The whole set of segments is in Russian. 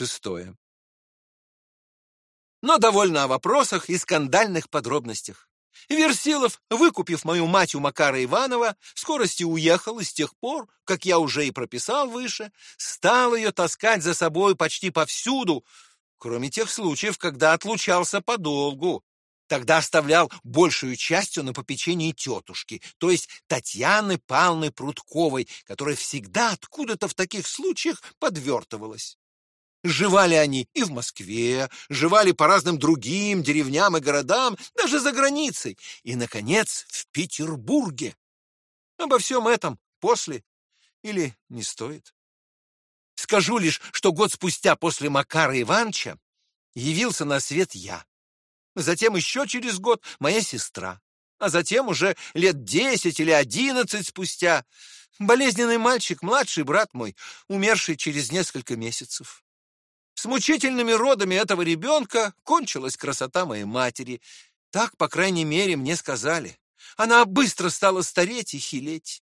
Шестое. Но довольно о вопросах и скандальных подробностях. Версилов, выкупив мою мать у Макара Иванова, скорости уехал, и с тех пор, как я уже и прописал выше, стал ее таскать за собой почти повсюду, кроме тех случаев, когда отлучался подолгу. Тогда оставлял большую частью на попечении тетушки, то есть Татьяны Павловны Прудковой, которая всегда откуда-то в таких случаях подвертывалась. Жевали они и в Москве, жевали по разным другим деревням и городам, даже за границей, и, наконец, в Петербурге. Обо всем этом после или не стоит. Скажу лишь, что год спустя после Макара Ивановича явился на свет я. Затем еще через год моя сестра. А затем уже лет десять или одиннадцать спустя болезненный мальчик, младший брат мой, умерший через несколько месяцев. С мучительными родами этого ребенка кончилась красота моей матери. Так, по крайней мере, мне сказали. Она быстро стала стареть и хилеть.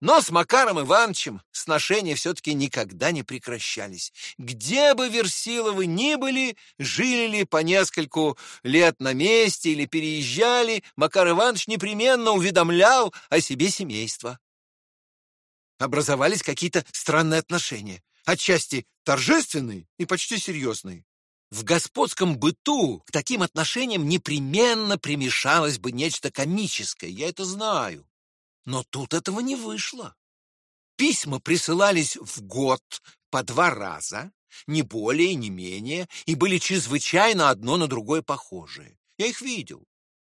Но с Макаром Ивановичем сношения все-таки никогда не прекращались. Где бы Версиловы ни были, жили ли по нескольку лет на месте или переезжали, Макар Иванович непременно уведомлял о себе семейство. Образовались какие-то странные отношения отчасти торжественный и почти серьезный. В господском быту к таким отношениям непременно примешалось бы нечто комическое, я это знаю. Но тут этого не вышло. Письма присылались в год по два раза, не более не менее, и были чрезвычайно одно на другое похожие. Я их видел.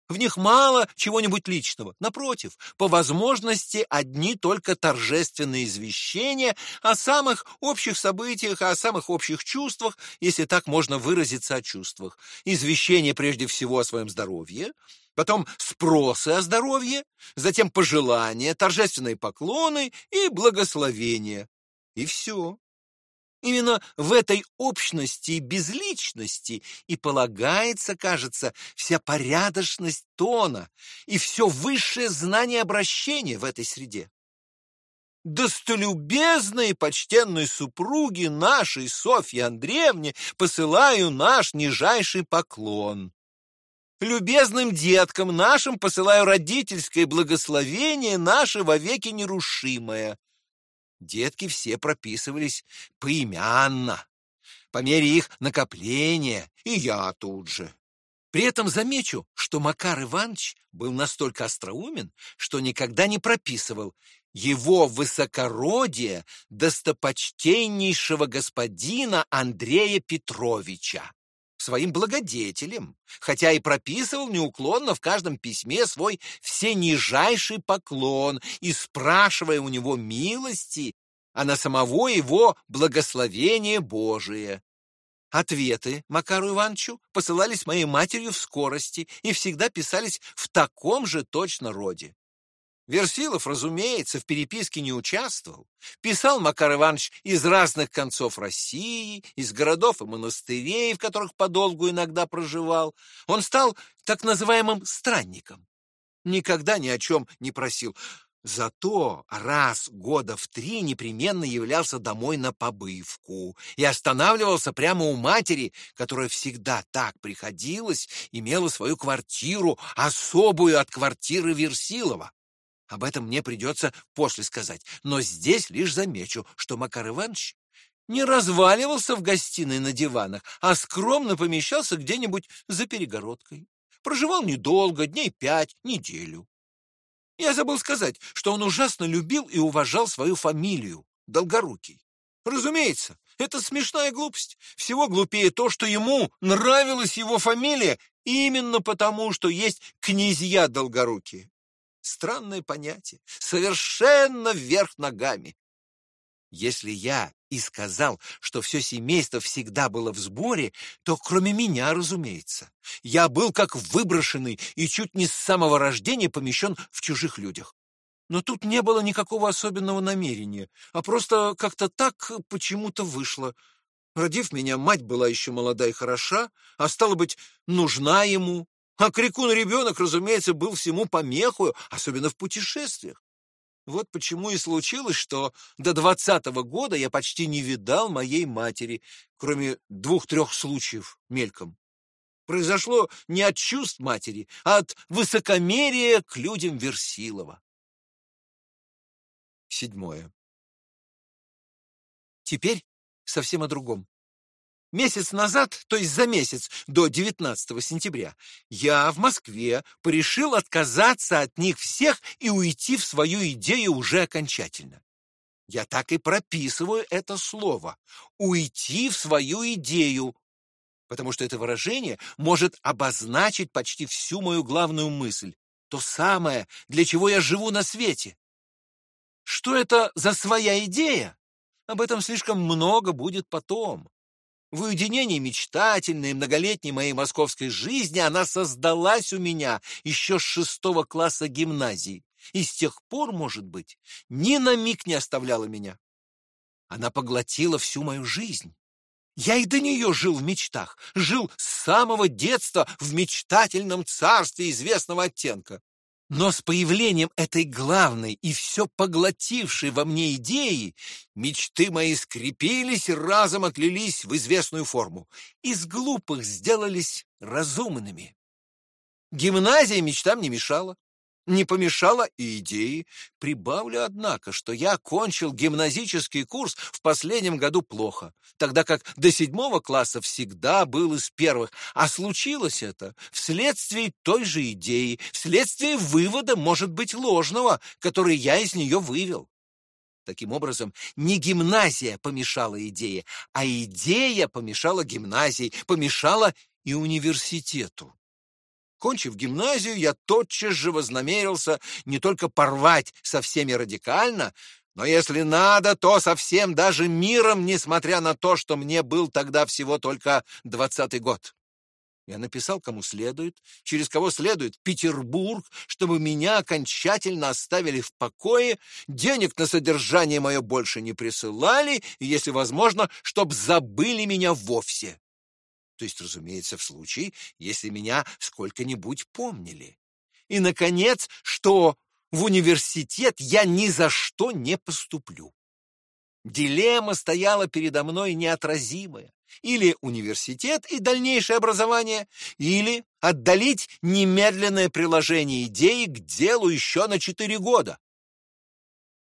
В них мало чего-нибудь личного. Напротив, по возможности одни только торжественные извещения о самых общих событиях, о самых общих чувствах, если так можно выразиться о чувствах. Извещения прежде всего о своем здоровье, потом спросы о здоровье, затем пожелания, торжественные поклоны и благословения. И все. Именно в этой общности и безличности и полагается, кажется, вся порядочность тона и все высшее знание обращения в этой среде. Достолюбезной почтенной супруге нашей Софье Андреевне посылаю наш нижайший поклон. Любезным деткам нашим посылаю родительское благословение наше вовеки нерушимое. Детки все прописывались поимянно, по мере их накопления, и я тут же. При этом замечу, что Макар Иванович был настолько остроумен, что никогда не прописывал его высокородие достопочтеннейшего господина Андрея Петровича своим благодетелем, хотя и прописывал неуклонно в каждом письме свой всенижайший поклон и спрашивая у него милости, а на самого его благословение Божие. Ответы Макару Ивановичу посылались моей матерью в скорости и всегда писались в таком же точно роде. Версилов, разумеется, в переписке не участвовал. Писал Макар Иванович из разных концов России, из городов и монастырей, в которых подолгу иногда проживал. Он стал так называемым странником. Никогда ни о чем не просил. Зато раз года в три непременно являлся домой на побывку и останавливался прямо у матери, которая всегда так приходилась, имела свою квартиру, особую от квартиры Версилова. Об этом мне придется после сказать, но здесь лишь замечу, что Макар Иванович не разваливался в гостиной на диванах, а скромно помещался где-нибудь за перегородкой. Проживал недолго, дней пять, неделю. Я забыл сказать, что он ужасно любил и уважал свою фамилию — Долгорукий. Разумеется, это смешная глупость. Всего глупее то, что ему нравилась его фамилия именно потому, что есть князья Долгорукие. Странное понятие, совершенно вверх ногами. Если я и сказал, что все семейство всегда было в сборе, то кроме меня, разумеется. Я был как выброшенный и чуть не с самого рождения помещен в чужих людях. Но тут не было никакого особенного намерения, а просто как-то так почему-то вышло. Родив меня, мать была еще молода и хороша, а стало быть, нужна ему, а крикун ребенок, разумеется, был всему помехою, особенно в путешествиях. Вот почему и случилось, что до двадцатого года я почти не видал моей матери, кроме двух-трех случаев мельком. Произошло не от чувств матери, а от высокомерия к людям Версилова. Седьмое. Теперь совсем о другом. Месяц назад, то есть за месяц до 19 сентября, я в Москве порешил отказаться от них всех и уйти в свою идею уже окончательно. Я так и прописываю это слово «уйти в свою идею», потому что это выражение может обозначить почти всю мою главную мысль, то самое, для чего я живу на свете. Что это за своя идея? Об этом слишком много будет потом. В уединении мечтательной многолетней моей московской жизни она создалась у меня еще с шестого класса гимназии и с тех пор, может быть, ни на миг не оставляла меня. Она поглотила всю мою жизнь. Я и до нее жил в мечтах, жил с самого детства в мечтательном царстве известного оттенка. Но с появлением этой главной и все поглотившей во мне идеи, мечты мои скрепились и разом отлились в известную форму. Из глупых сделались разумными. Гимназия мечтам не мешала. Не помешала и идеи. Прибавлю, однако, что я окончил гимназический курс в последнем году плохо, тогда как до седьмого класса всегда был из первых, а случилось это вследствие той же идеи, вследствие вывода, может быть, ложного, который я из нее вывел. Таким образом, не гимназия помешала идее, а идея помешала гимназии, помешала и университету. Кончив гимназию, я тотчас же вознамерился не только порвать со всеми радикально, но если надо, то совсем даже миром, несмотря на то, что мне был тогда всего только двадцатый год. Я написал, кому следует, через кого следует, Петербург, чтобы меня окончательно оставили в покое, денег на содержание мое больше не присылали, и, если возможно, чтоб забыли меня вовсе то есть, разумеется, в случае, если меня сколько-нибудь помнили. И, наконец, что в университет я ни за что не поступлю. Дилемма стояла передо мной неотразимая. Или университет и дальнейшее образование, или отдалить немедленное приложение идеи к делу еще на четыре года.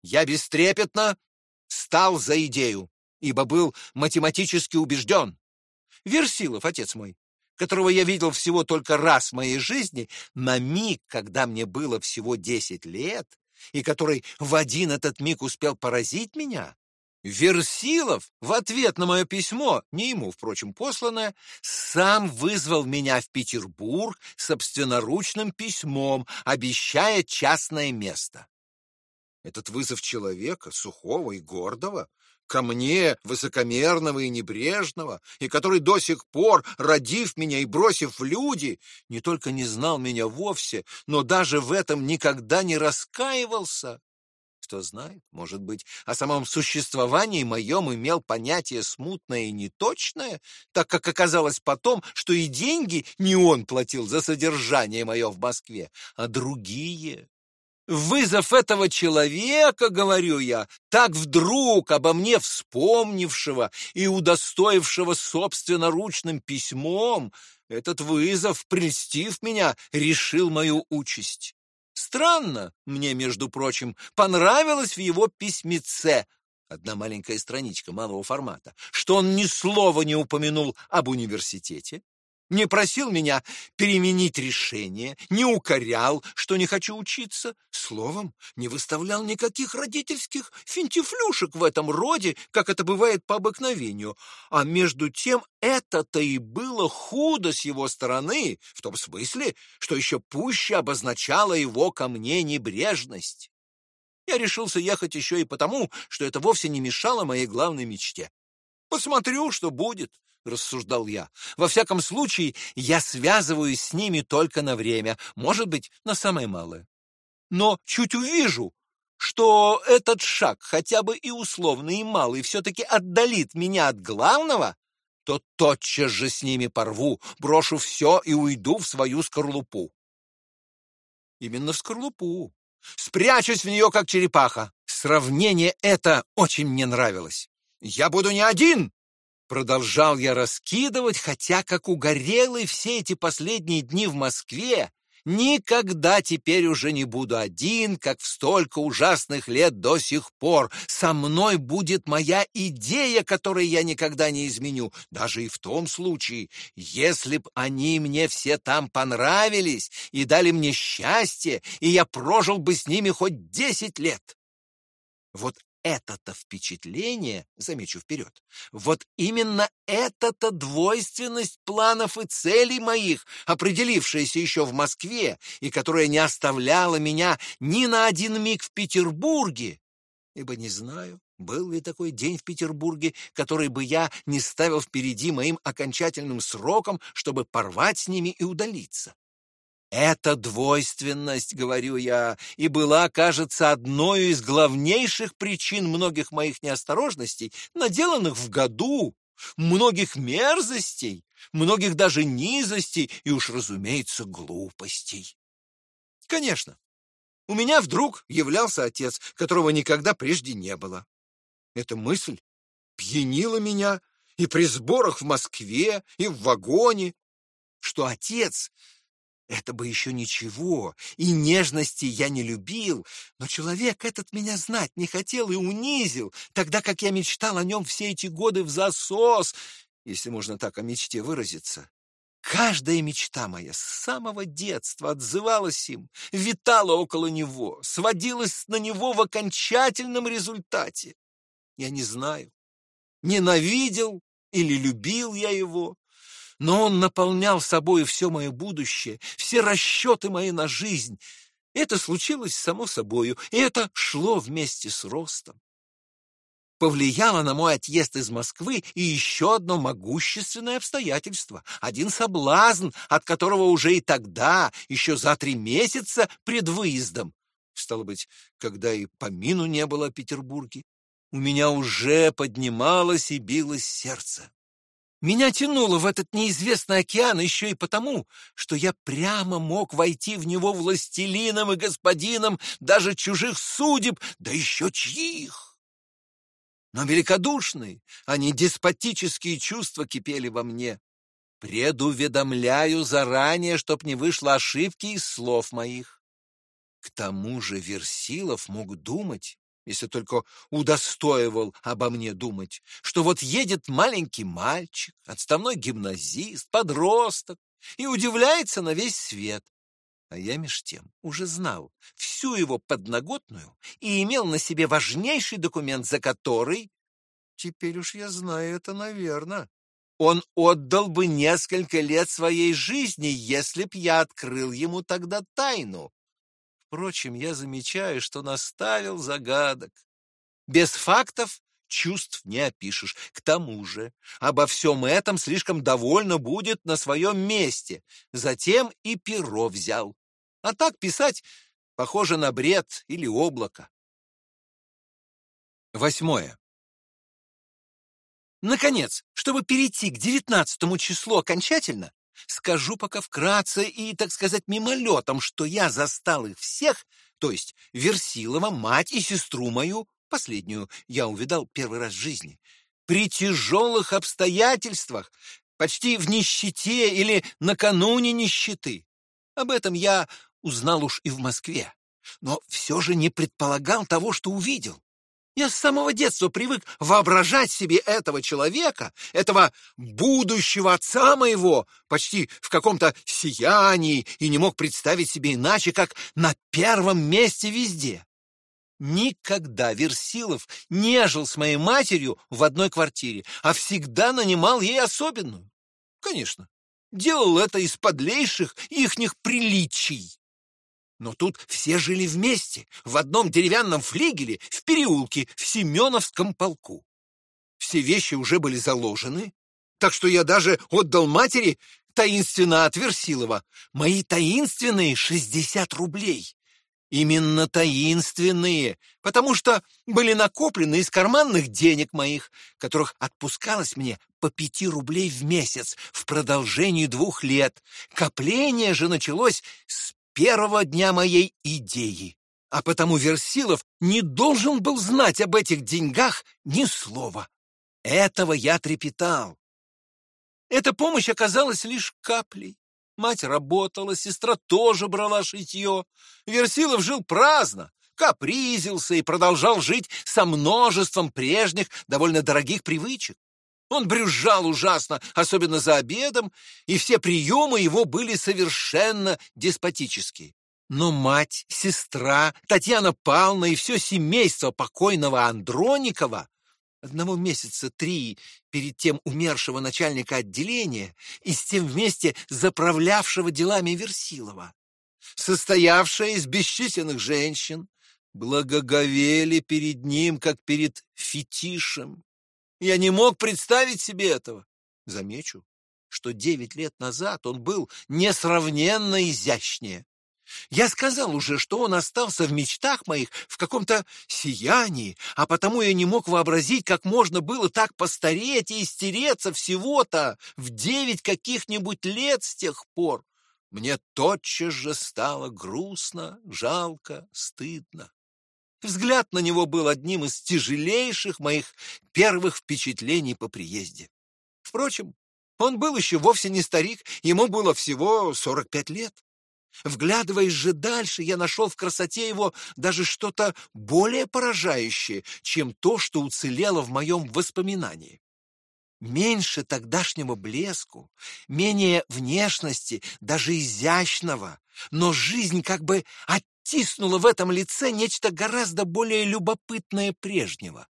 Я бестрепетно стал за идею, ибо был математически убежден, Версилов, отец мой, которого я видел всего только раз в моей жизни, на миг, когда мне было всего десять лет, и который в один этот миг успел поразить меня, Версилов в ответ на мое письмо, не ему, впрочем, посланное, сам вызвал меня в Петербург собственноручным письмом, обещая частное место. Этот вызов человека, сухого и гордого, ко мне, высокомерного и небрежного, и который до сих пор, родив меня и бросив в люди, не только не знал меня вовсе, но даже в этом никогда не раскаивался. Кто знает, может быть, о самом существовании моем имел понятие смутное и неточное, так как оказалось потом, что и деньги не он платил за содержание мое в Москве, а другие. Вызов этого человека, говорю я, так вдруг обо мне вспомнившего и удостоившего собственноручным письмом, этот вызов, прельстив меня, решил мою участь. Странно, мне, между прочим, понравилось в его письмеце, одна маленькая страничка малого формата, что он ни слова не упомянул об университете, не просил меня переменить решение, не укорял, что не хочу учиться. Словом, не выставлял никаких родительских финтифлюшек в этом роде, как это бывает по обыкновению. А между тем это-то и было худо с его стороны, в том смысле, что еще пуще обозначало его ко мне небрежность. Я решился ехать еще и потому, что это вовсе не мешало моей главной мечте. Посмотрю, что будет рассуждал я. Во всяком случае, я связываюсь с ними только на время, может быть, на самое малое. Но чуть увижу, что этот шаг, хотя бы и условный, и малый, все-таки отдалит меня от главного, то тотчас же с ними порву, брошу все и уйду в свою скорлупу. Именно в скорлупу, спрячусь в нее, как черепаха. Сравнение это очень мне нравилось. Я буду не один, Продолжал я раскидывать, хотя, как угорелый все эти последние дни в Москве, никогда теперь уже не буду один, как в столько ужасных лет до сих пор. Со мной будет моя идея, которой я никогда не изменю, даже и в том случае, если б они мне все там понравились и дали мне счастье, и я прожил бы с ними хоть десять лет. Вот это-то впечатление, замечу вперед, вот именно эта-то двойственность планов и целей моих, определившаяся еще в Москве и которая не оставляла меня ни на один миг в Петербурге, ибо не знаю, был ли такой день в Петербурге, который бы я не ставил впереди моим окончательным сроком, чтобы порвать с ними и удалиться. Эта двойственность, говорю я, и была, кажется, одной из главнейших причин многих моих неосторожностей, наделанных в году, многих мерзостей, многих даже низостей и уж, разумеется, глупостей. Конечно, у меня вдруг являлся отец, которого никогда прежде не было. Эта мысль пьянила меня и при сборах в Москве, и в вагоне, что отец это бы еще ничего, и нежности я не любил, но человек этот меня знать не хотел и унизил, тогда как я мечтал о нем все эти годы в засос, если можно так о мечте выразиться. Каждая мечта моя с самого детства отзывалась им, витала около него, сводилась на него в окончательном результате. Я не знаю, ненавидел или любил я его, но он наполнял собой все мое будущее, все расчеты мои на жизнь. Это случилось само собою, и это шло вместе с ростом. Повлияло на мой отъезд из Москвы и еще одно могущественное обстоятельство, один соблазн, от которого уже и тогда, еще за три месяца пред выездом, стало быть, когда и помину не было о Петербурге, у меня уже поднималось и билось сердце. Меня тянуло в этот неизвестный океан еще и потому, что я прямо мог войти в него властелином и господином даже чужих судеб, да еще чьих. Но великодушные, а не деспотические чувства кипели во мне. Предуведомляю заранее, чтоб не вышло ошибки из слов моих. К тому же Версилов мог думать, если только удостоивал обо мне думать, что вот едет маленький мальчик, отставной гимназист, подросток, и удивляется на весь свет. А я меж тем уже знал всю его подноготную и имел на себе важнейший документ, за который, теперь уж я знаю это, наверное, он отдал бы несколько лет своей жизни, если б я открыл ему тогда тайну. Впрочем, я замечаю, что наставил загадок. Без фактов чувств не опишешь. К тому же обо всем этом слишком довольно будет на своем месте. Затем и перо взял. А так писать похоже на бред или облако. Восьмое. Наконец, чтобы перейти к девятнадцатому числу окончательно, Скажу пока вкратце и, так сказать, мимолетом, что я застал их всех, то есть Версилова, мать и сестру мою, последнюю я увидал первый раз в жизни, при тяжелых обстоятельствах, почти в нищете или накануне нищеты. Об этом я узнал уж и в Москве, но все же не предполагал того, что увидел. Я с самого детства привык воображать себе этого человека, этого будущего отца моего, почти в каком-то сиянии, и не мог представить себе иначе, как на первом месте везде. Никогда Версилов не жил с моей матерью в одной квартире, а всегда нанимал ей особенную. Конечно, делал это из подлейших ихних приличий. Но тут все жили вместе, в одном деревянном флигеле, в переулке, в Семеновском полку. Все вещи уже были заложены, так что я даже отдал матери таинственно от мои таинственные шестьдесят рублей. Именно таинственные, потому что были накоплены из карманных денег моих, которых отпускалось мне по пяти рублей в месяц в продолжении двух лет. Копление же началось с первого дня моей идеи. а потому Версилов не должен был знать об этих деньгах ни слова. Этого я трепетал. Эта помощь оказалась лишь каплей. Мать работала, сестра тоже брала шитье. Версилов жил праздно, капризился и продолжал жить со множеством прежних, довольно дорогих привычек. Он брюзжал ужасно, особенно за обедом, и все приемы его были совершенно деспотические. Но мать, сестра, Татьяна Павловна и все семейство покойного Андроникова одного месяца три перед тем умершего начальника отделения и с тем вместе заправлявшего делами Версилова, состоявшая из бесчисленных женщин, благоговели перед ним, как перед фетишем. Я не мог представить себе этого. Замечу, что девять лет назад он был несравненно изящнее. Я сказал уже, что он остался в мечтах моих в каком-то сиянии, а потому я не мог вообразить, как можно было так постареть и истереться всего-то в девять каких-нибудь лет с тех пор. Мне тотчас же стало грустно, жалко, стыдно. Взгляд на него был одним из тяжелейших моих первых впечатлений по приезде. Впрочем, он был еще вовсе не старик, ему было всего сорок пять лет. Вглядываясь же дальше, я нашел в красоте его даже что-то более поражающее, чем то, что уцелело в моем воспоминании. Меньше тогдашнего блеску, менее внешности, даже изящного, но жизнь как бы оттиснула в этом лице нечто гораздо более любопытное прежнего.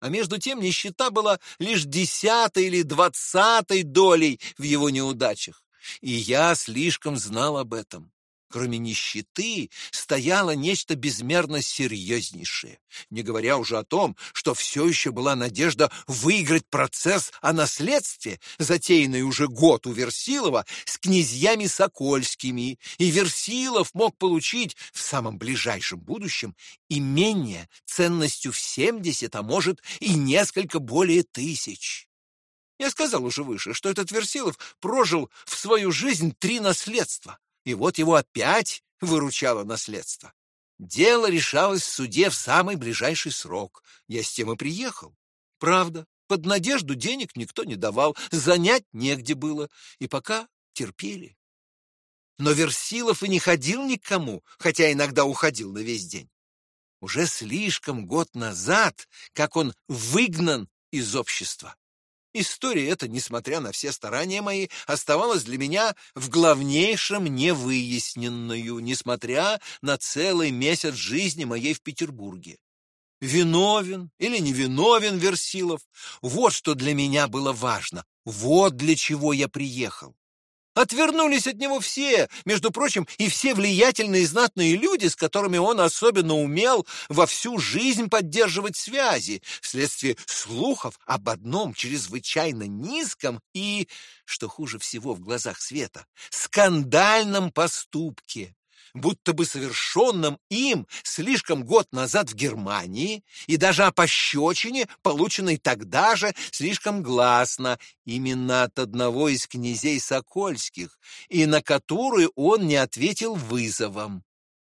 А между тем нищета была лишь десятой или двадцатой долей в его неудачах. И я слишком знал об этом. Кроме нищеты стояло нечто безмерно серьезнейшее, не говоря уже о том, что все еще была надежда выиграть процесс о наследстве, затеянный уже год у Версилова с князьями Сокольскими, и Версилов мог получить в самом ближайшем будущем имение ценностью в семьдесят, а может и несколько более тысяч. Я сказал уже выше, что этот Версилов прожил в свою жизнь три наследства — и вот его опять выручало наследство. Дело решалось в суде в самый ближайший срок. Я с тем и приехал. Правда, под надежду денег никто не давал, занять негде было, и пока терпели. Но Версилов и не ходил никому, хотя иногда уходил на весь день. Уже слишком год назад, как он выгнан из общества. История эта, несмотря на все старания мои, оставалась для меня в главнейшем невыясненную, несмотря на целый месяц жизни моей в Петербурге. Виновен или невиновен Версилов, вот что для меня было важно, вот для чего я приехал. Отвернулись от него все, между прочим, и все влиятельные и знатные люди, с которыми он особенно умел во всю жизнь поддерживать связи, вследствие слухов об одном чрезвычайно низком и, что хуже всего в глазах света, скандальном поступке будто бы совершенном им слишком год назад в Германии, и даже о пощечине, полученной тогда же слишком гласно, именно от одного из князей Сокольских, и на которую он не ответил вызовом.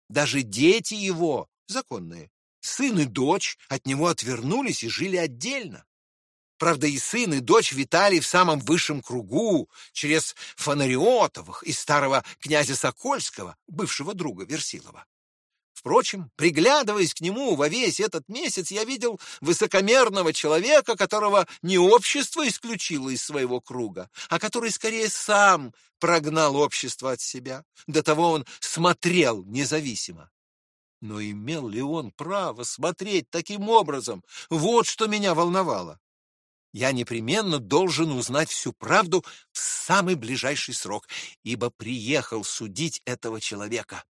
Даже дети его, законные, сын и дочь, от него отвернулись и жили отдельно. Правда, и сын, и дочь витали в самом высшем кругу, через Фонариотовых и старого князя Сокольского, бывшего друга Версилова. Впрочем, приглядываясь к нему во весь этот месяц, я видел высокомерного человека, которого не общество исключило из своего круга, а который скорее сам прогнал общество от себя. До того он смотрел независимо. Но имел ли он право смотреть таким образом? Вот что меня волновало. Я непременно должен узнать всю правду в самый ближайший срок, ибо приехал судить этого человека.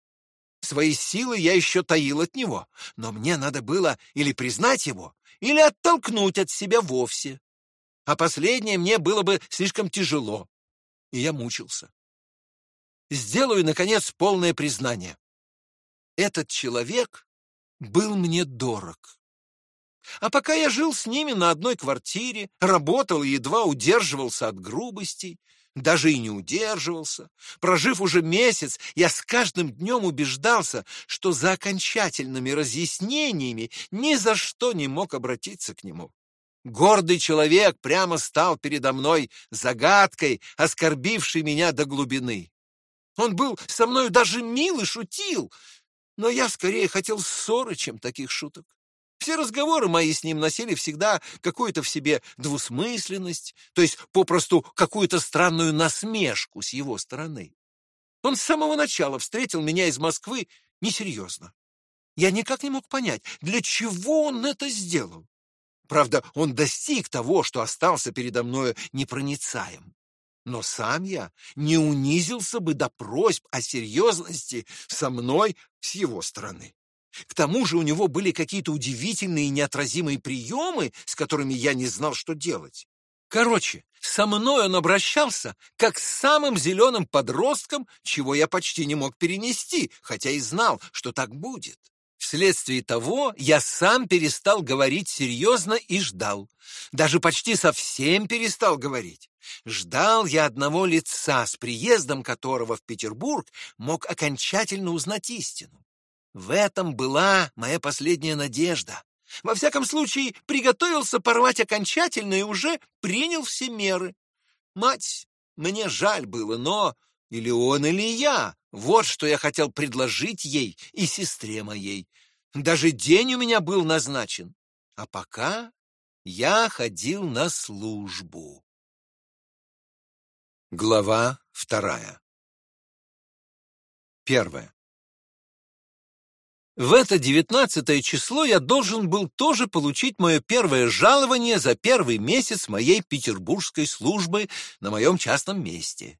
Свои силы я еще таил от него, но мне надо было или признать его, или оттолкнуть от себя вовсе. А последнее мне было бы слишком тяжело, и я мучился. Сделаю, наконец, полное признание. Этот человек был мне дорог. А пока я жил с ними на одной квартире, работал и едва удерживался от грубостей, даже и не удерживался. Прожив уже месяц, я с каждым днем убеждался, что за окончательными разъяснениями ни за что не мог обратиться к нему. Гордый человек прямо стал передо мной загадкой, оскорбившей меня до глубины. Он был со мною даже мил и шутил, но я скорее хотел ссоры, чем таких шуток. Все разговоры мои с ним носили всегда какую-то в себе двусмысленность, то есть попросту какую-то странную насмешку с его стороны. Он с самого начала встретил меня из Москвы несерьезно. Я никак не мог понять, для чего он это сделал. Правда, он достиг того, что остался передо мною непроницаем. Но сам я не унизился бы до просьб о серьезности со мной с его стороны. К тому же у него были какие-то удивительные и неотразимые приемы, с которыми я не знал, что делать. Короче, со мной он обращался, как с самым зеленым подростком, чего я почти не мог перенести, хотя и знал, что так будет. Вследствие того я сам перестал говорить серьезно и ждал. Даже почти совсем перестал говорить. Ждал я одного лица, с приездом которого в Петербург мог окончательно узнать истину. В этом была моя последняя надежда. Во всяком случае, приготовился порвать окончательно и уже принял все меры. Мать, мне жаль было, но или он, или я. Вот что я хотел предложить ей и сестре моей. Даже день у меня был назначен. А пока я ходил на службу. Глава вторая. Первая. В это девятнадцатое число я должен был тоже получить мое первое жалование за первый месяц моей петербургской службы на моем частном месте.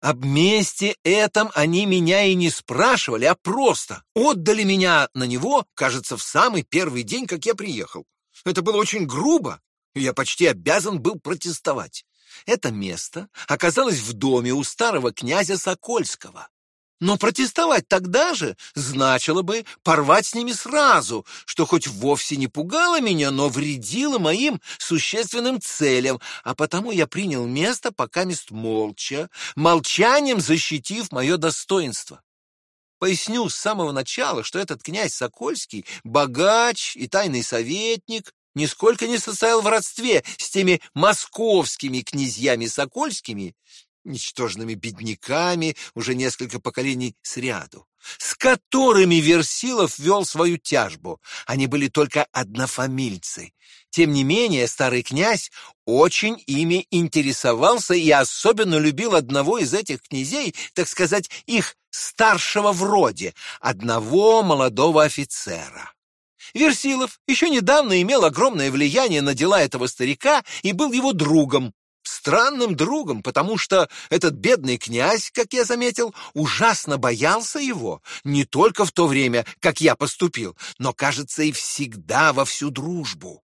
Об месте этом они меня и не спрашивали, а просто отдали меня на него, кажется, в самый первый день, как я приехал. Это было очень грубо, и я почти обязан был протестовать. Это место оказалось в доме у старого князя Сокольского. Но протестовать тогда же значило бы порвать с ними сразу, что хоть вовсе не пугало меня, но вредило моим существенным целям, а потому я принял место пока мест молча, молчанием защитив мое достоинство. Поясню с самого начала, что этот князь Сокольский — богач и тайный советник, нисколько не состоял в родстве с теми московскими князьями Сокольскими, ничтожными бедняками уже несколько поколений сряду, с которыми Версилов вел свою тяжбу. Они были только однофамильцы. Тем не менее, старый князь очень ими интересовался и особенно любил одного из этих князей, так сказать, их старшего в роде, одного молодого офицера. Версилов еще недавно имел огромное влияние на дела этого старика и был его другом, странным другом, потому что этот бедный князь, как я заметил, ужасно боялся его, не только в то время, как я поступил, но, кажется, и всегда во всю дружбу.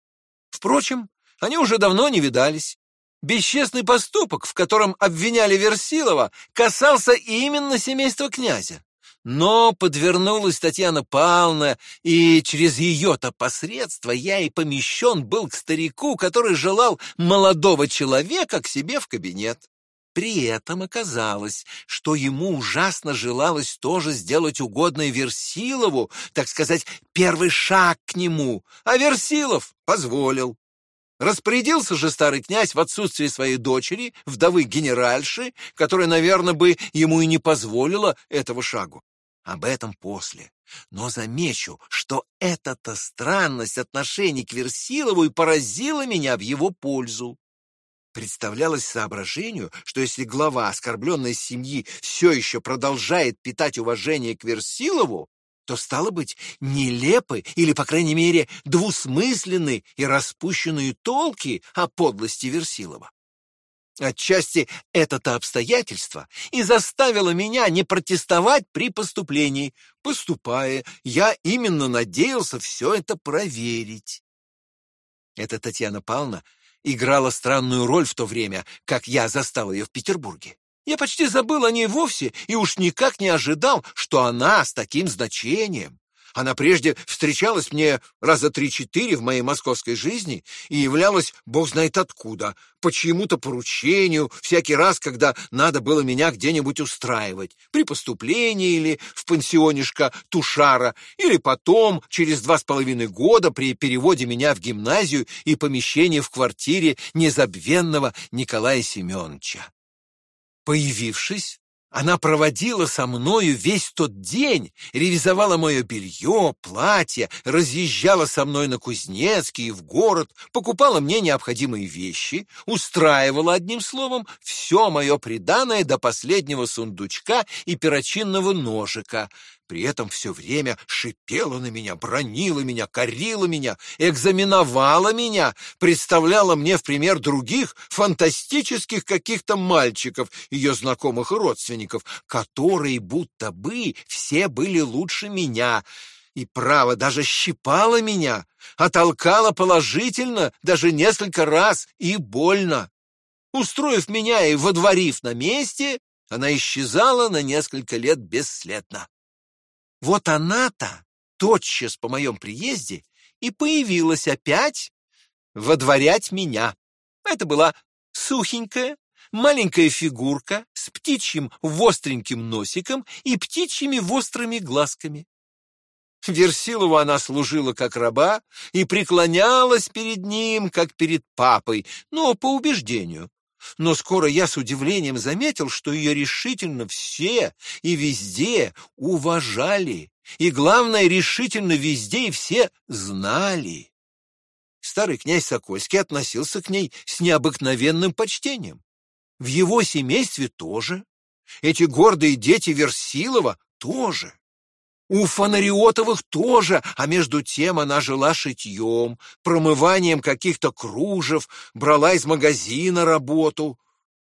Впрочем, они уже давно не видались. Бесчестный поступок, в котором обвиняли Версилова, касался именно семейства князя. Но подвернулась Татьяна Павловна, и через ее-то посредство я и помещен был к старику, который желал молодого человека к себе в кабинет. При этом оказалось, что ему ужасно желалось тоже сделать угодное Версилову, так сказать, первый шаг к нему, а Версилов позволил. Распорядился же старый князь в отсутствие своей дочери, вдовы генеральши, которая, наверное, бы ему и не позволила этого шагу. Об этом после. Но замечу, что эта-то странность отношений к Версилову и поразила меня в его пользу. Представлялось соображению, что если глава оскорбленной семьи все еще продолжает питать уважение к Версилову, то, стало быть, нелепы или, по крайней мере, двусмысленны и распущенные толки о подлости Версилова. Отчасти это-то обстоятельство и заставило меня не протестовать при поступлении. Поступая, я именно надеялся все это проверить. Эта Татьяна Павловна играла странную роль в то время, как я застал ее в Петербурге. Я почти забыл о ней вовсе и уж никак не ожидал, что она с таким значением. Она прежде встречалась мне раза три-четыре в моей московской жизни и являлась бог знает откуда, по чьему-то поручению, всякий раз, когда надо было меня где-нибудь устраивать, при поступлении или в пансионишко Тушара, или потом, через два с половиной года, при переводе меня в гимназию и помещении в квартире незабвенного Николая Семеновича. Появившись, она проводила со мною весь тот день, ревизовала мое белье, платье, разъезжала со мной на Кузнецкий и в город, покупала мне необходимые вещи, устраивала, одним словом, все мое приданое до последнего сундучка и перочинного ножика, при этом все время шипела на меня, бронила меня, корила меня, экзаменовала меня, представляла мне в пример других фантастических каких-то мальчиков, ее знакомых и родственников, которые будто бы все были лучше меня, и, право, даже щипала меня, оттолкала положительно, даже несколько раз, и больно. Устроив меня и водворив на месте, она исчезала на несколько лет бесследно. Вот она-то тотчас по моем приезде и появилась опять водворять меня. Это была сухенькая, маленькая фигурка с птичьим востреньким носиком и птичьими вострыми глазками. Версилову она служила как раба и преклонялась перед ним, как перед папой, но по убеждению. Но скоро я с удивлением заметил, что ее решительно все и везде уважали, и, главное, решительно везде и все знали. Старый князь Сокольский относился к ней с необыкновенным почтением. В его семействе тоже. Эти гордые дети Версилова тоже. У Фонариотовых тоже, а между тем она жила шитьем, промыванием каких-то кружев, брала из магазина работу.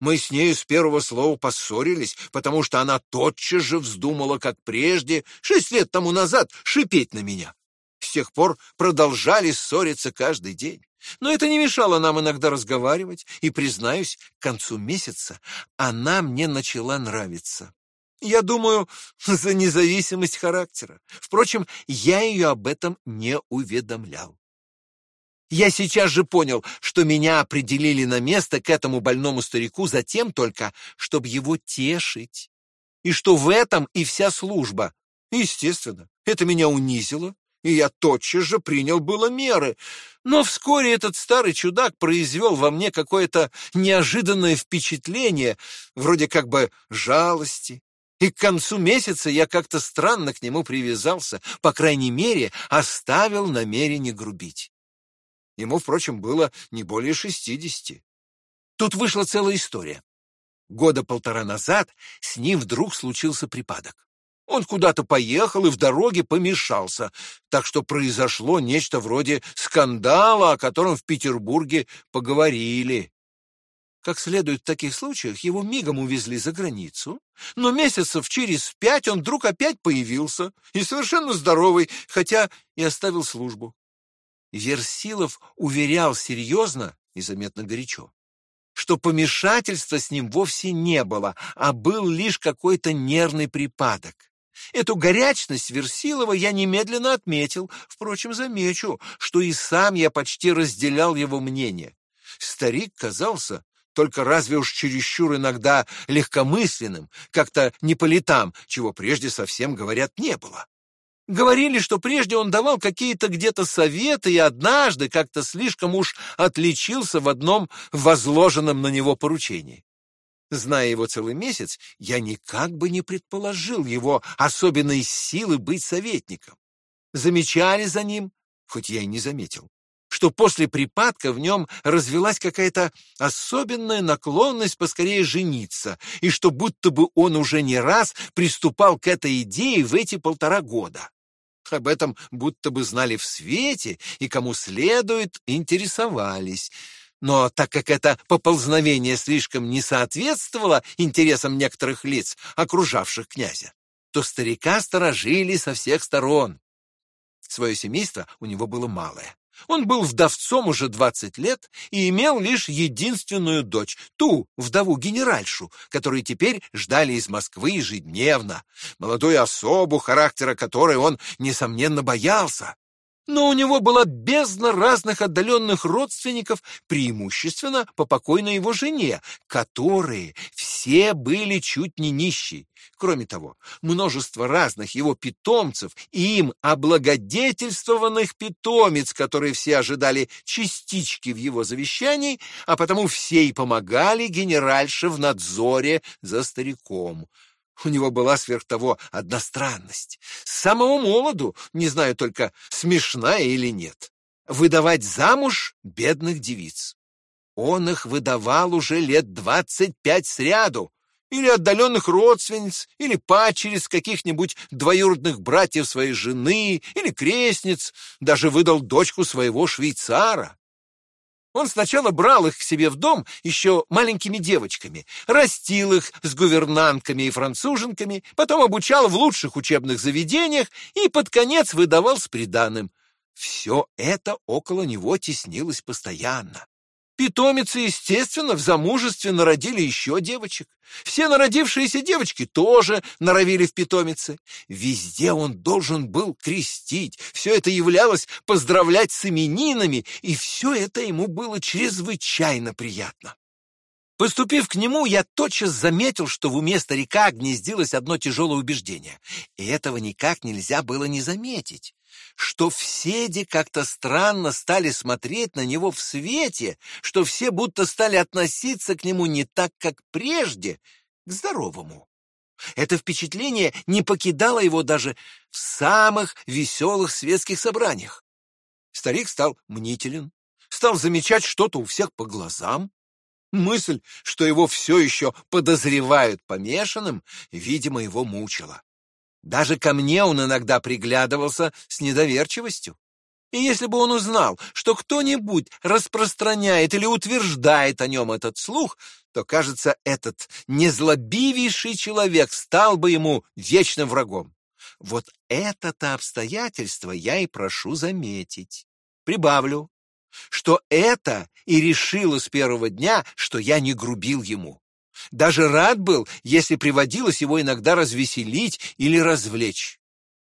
Мы с нею с первого слова поссорились, потому что она тотчас же вздумала, как прежде, шесть лет тому назад, шипеть на меня. С тех пор продолжали ссориться каждый день. Но это не мешало нам иногда разговаривать, и, признаюсь, к концу месяца она мне начала нравиться. Я думаю, за независимость характера. Впрочем, я ее об этом не уведомлял. Я сейчас же понял, что меня определили на место к этому больному старику затем только, чтобы его тешить. И что в этом и вся служба. Естественно, это меня унизило, и я тотчас же принял было меры. Но вскоре этот старый чудак произвел во мне какое-то неожиданное впечатление, вроде как бы жалости, и к концу месяца я как-то странно к нему привязался, по крайней мере, оставил намерение грубить. Ему, впрочем, было не более шестидесяти. Тут вышла целая история. Года полтора назад с ним вдруг случился припадок. Он куда-то поехал и в дороге помешался, так что произошло нечто вроде скандала, о котором в Петербурге поговорили. Как следует в таких случаях, его мигом увезли за границу, но месяцев через пять он вдруг опять появился, и совершенно здоровый, хотя и оставил службу. Версилов уверял серьезно и заметно горячо, что помешательства с ним вовсе не было, а был лишь какой-то нервный припадок. Эту горячность Версилова я немедленно отметил, впрочем, замечу, что и сам я почти разделял его мнение. Старик казался только разве уж чересчур иногда легкомысленным, как-то не по летам, чего прежде совсем, говорят, не было. Говорили, что прежде он давал какие-то где-то советы и однажды как-то слишком уж отличился в одном возложенном на него поручении. Зная его целый месяц, я никак бы не предположил его особенной силы быть советником. Замечали за ним, хоть я и не заметил что после припадка в нем развелась какая-то особенная наклонность поскорее жениться, и что будто бы он уже не раз приступал к этой идее в эти полтора года. Об этом будто бы знали в свете, и кому следует, интересовались. Но так как это поползновение слишком не соответствовало интересам некоторых лиц, окружавших князя, то старика сторожили со всех сторон. Свое семейство у него было малое. Он был вдовцом уже 20 лет и имел лишь единственную дочь, ту вдову-генеральшу, которую теперь ждали из Москвы ежедневно, молодую особу, характера которой он, несомненно, боялся. Но у него была бездна разных отдаленных родственников, преимущественно по покойной его жене, которые все были чуть не нищие. Кроме того, множество разных его питомцев и им облагодетельствованных питомец, которые все ожидали частички в его завещании, а потому все и помогали генеральше в надзоре за стариком. У него была сверх того одна странность. С самого молоду, не знаю только, смешная или нет, выдавать замуж бедных девиц. Он их выдавал уже лет двадцать пять сряду, или отдаленных родственниц, или падчериц каких-нибудь двоюродных братьев своей жены, или крестниц, даже выдал дочку своего швейцара. Он сначала брал их к себе в дом еще маленькими девочками, растил их с гувернантками и француженками, потом обучал в лучших учебных заведениях и под конец выдавал с приданым. Все это около него теснилось постоянно. Питомицы, естественно, в замужестве народили еще девочек. Все народившиеся девочки тоже норовили в питомице. Везде он должен был крестить. Все это являлось поздравлять с именинами, и все это ему было чрезвычайно приятно. Поступив к нему, я тотчас заметил, что в уме старика гнездилось одно тяжелое убеждение, и этого никак нельзя было не заметить что все де как-то странно стали смотреть на него в свете, что все будто стали относиться к нему не так, как прежде, к здоровому. Это впечатление не покидало его даже в самых веселых светских собраниях. Старик стал мнителен, стал замечать что-то у всех по глазам. Мысль, что его все еще подозревают помешанным, видимо, его мучила. Даже ко мне он иногда приглядывался с недоверчивостью. И если бы он узнал, что кто-нибудь распространяет или утверждает о нем этот слух, то, кажется, этот незлобивейший человек стал бы ему вечным врагом. Вот это-то обстоятельство я и прошу заметить. Прибавлю, что это и решило с первого дня, что я не грубил ему. Даже рад был, если приводилось его иногда развеселить или развлечь.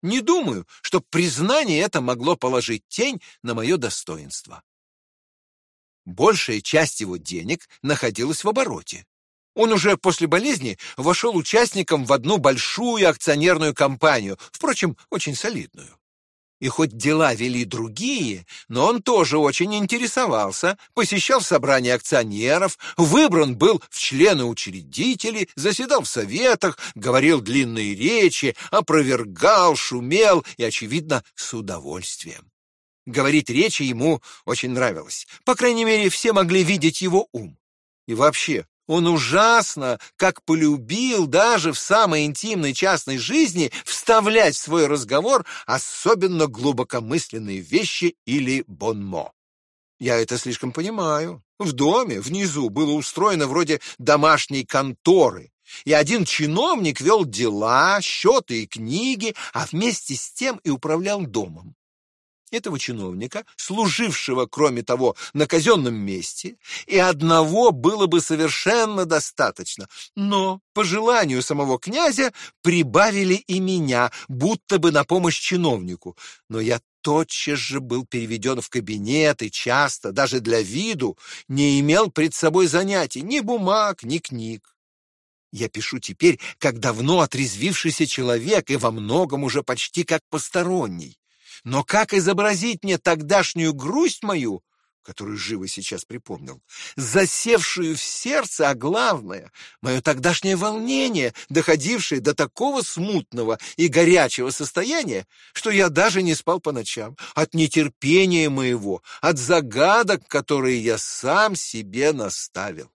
Не думаю, что признание это могло положить тень на мое достоинство. Большая часть его денег находилась в обороте. Он уже после болезни вошел участником в одну большую акционерную компанию, впрочем, очень солидную. И хоть дела вели другие, но он тоже очень интересовался, посещал собрания акционеров, выбран был в члены учредителей, заседал в советах, говорил длинные речи, опровергал, шумел и, очевидно, с удовольствием. Говорить речи ему очень нравилось. По крайней мере, все могли видеть его ум. И вообще, он ужасно, как полюбил даже в самой интимной частной жизни вставлять в свой разговор особенно глубокомысленные вещи или бонмо. Я это слишком понимаю. В доме внизу было устроено вроде домашней конторы, и один чиновник вел дела, счеты и книги, а вместе с тем и управлял домом этого чиновника, служившего, кроме того, на казенном месте, и одного было бы совершенно достаточно. Но, по желанию самого князя, прибавили и меня, будто бы на помощь чиновнику. Но я тотчас же был переведен в кабинет и часто, даже для виду, не имел пред собой занятий ни бумаг, ни книг. Я пишу теперь, как давно отрезвившийся человек и во многом уже почти как посторонний. Но как изобразить мне тогдашнюю грусть мою, которую живо сейчас припомнил, засевшую в сердце, а главное, мое тогдашнее волнение, доходившее до такого смутного и горячего состояния, что я даже не спал по ночам от нетерпения моего, от загадок, которые я сам себе наставил.